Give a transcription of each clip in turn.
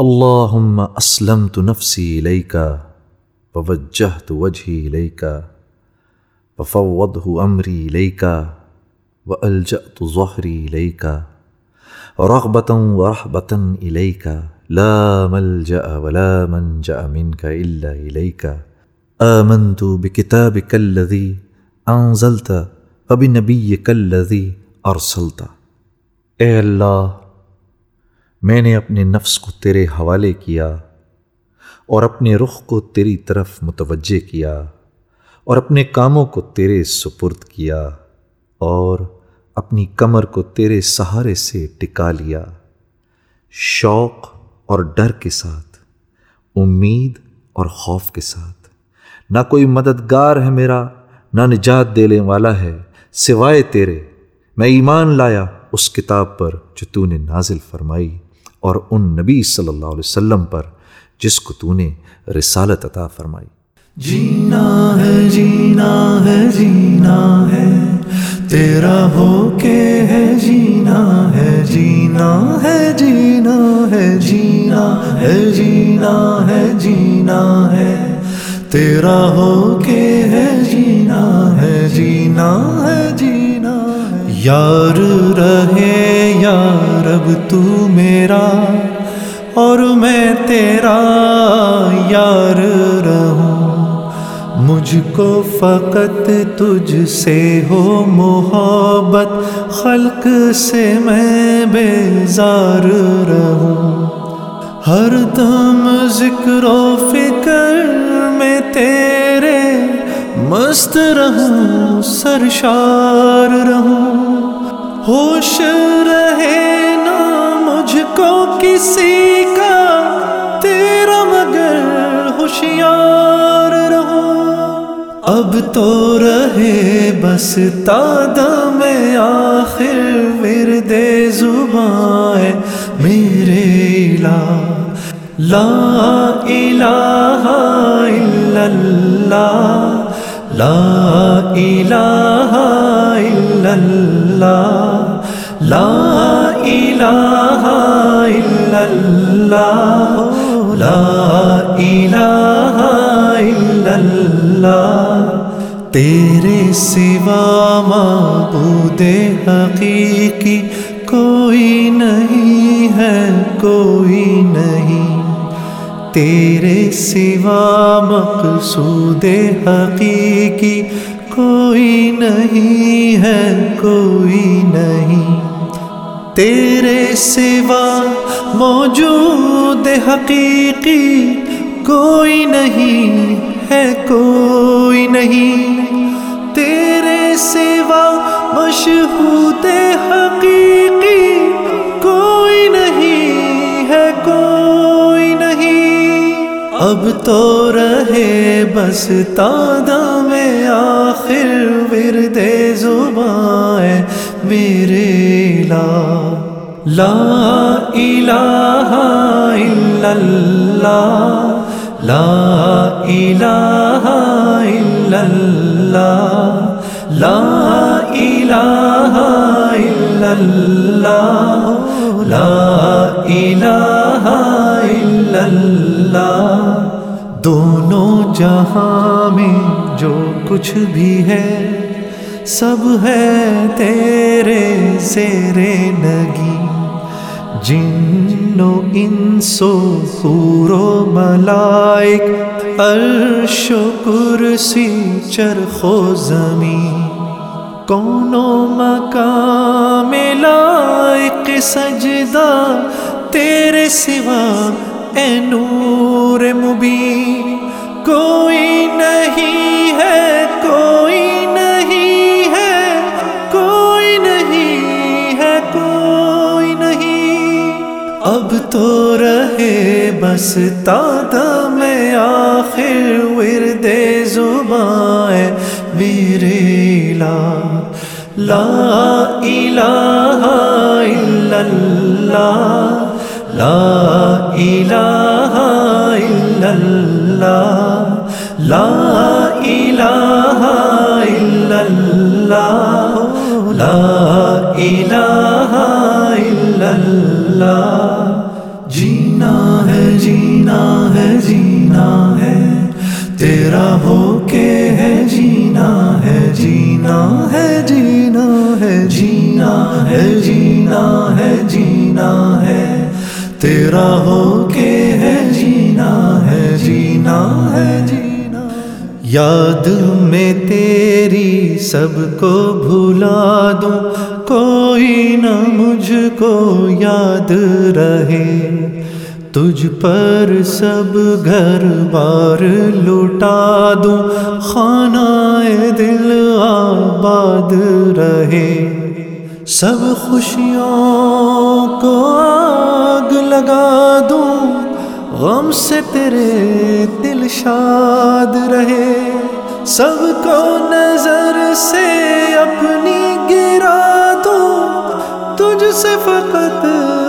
اللهم أسلمت نفسي إليك ووجهت وجهي إليك وفوضه أمري إليك وألجأت ظهري إليك رغبة ورحبة إليك لا ملجأ ولا منجأ منك إلا إليك آمنت بكتابك الذي أنزلت وبنبيك الذي أرسلت اے اللہ میں نے اپنے نفس کو تیرے حوالے کیا اور اپنے رخ کو تیری طرف متوجہ کیا اور اپنے کاموں کو تیرے سپرد کیا اور اپنی کمر کو تیرے سہارے سے ٹکا لیا۔ شوق اور ڈر کے ساتھ، امید اور خوف کے ساتھ۔ نہ کوئی مددگار ہے میرا، نہ نجات دینے والا ہے سوائے تیرے۔ میں ایمان لایا اس کتاب پر جو تو نے نازل فرمائی۔ اور ان نبی صلی اللہ علیہ وسلم پر جس کو تو نے رسالت عطا فرمائی جینا ہے جینا ہے جینا ہے تیرا ہو کے ہے جینا ہے جینا ہے جینا ہے جینا ہے جینا ہے جینا ہے تیرا ہو کے ہے جینا ہے جینا ہے جینا یار رہے یار، اب تو میرا اور میں تیرا یار رہوں۔ مجھ کو فقط تجھ سے ہو محبت، خلق سے میں بیزار رہوں۔ ہر دم ذکر و فکر میں تیرے مست رہوں، سرشار رہوں۔ اب تو رہے بس تاد میں آخر ورد زبان میرے لا الہ الا اللہ، لا الہ الا اللہ، لا الہ الا اللہ، لا الہ تیرے سوا معبود حقیقی کوئی نہیں ہے، کوئی نہیں۔ تیرے سوا مقصود حقیقی کوئی نہیں ہے، کوئی نہیں۔ تیرے سوا موجود حقیقی کوئی نہیں۔ ہے کوئی نہیں۔ تیرے سوا مشہود حقیقی کوئی نہیں ہے، کوئی نہیں۔ اب تو رہے بس تادہ میں آخر ورد زبان میرے لا لا الہ الا اللہ۔ لا الہ الا اللہ لا الہ الا اللہ لا الہ الا اللہ دونوں جہاں میں جو کچھ بھی ہے، سب ہے تیرے زیر نگی۔ جن و انسو خور و ملائک عرش و کرسی چرخ و زمین۔ کون و مقام لائق سجدہ، تیرے سوا اے نور مبین۔ کوئی نہیں اب تو رہے بس تادہ میں آخر ورد زبان میرے لا لا الہ الا اللہ لا الہ الا اللہ لا الہ الا اللہ لا الہ الا اللہ جینا ہے جینا ہے جینا ہے تیرا ہو کے ہے جینا ہے جینا ہے جینا ہے جینا ہے جینا ہے جینا ہے تیرا ہو کے ہے جینا ہے جینا ہے جینا یاد میں تیری سب کو بھلا دوں کوئی نہ مجھ کو یاد رہے، تجھ پر سب گھر بار لوٹا دوں خانہ دل آباد رہے۔ سب خوشیوں کو آگ لگا دوں، غم سے تیرے دل شاد رہے۔ سب کو نظر سے اپنی سے فقط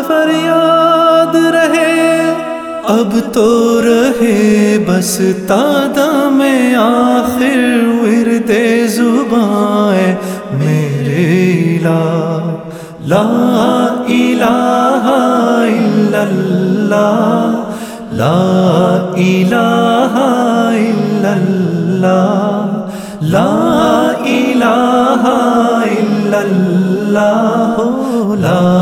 فریاد رہے۔ اب تو رہے بس تادہ میں آخر ورد زبان میرے لا لا الہ الا اللہ۔ لا الہ الا اللہ۔ لا الہ الا اللہ۔ لا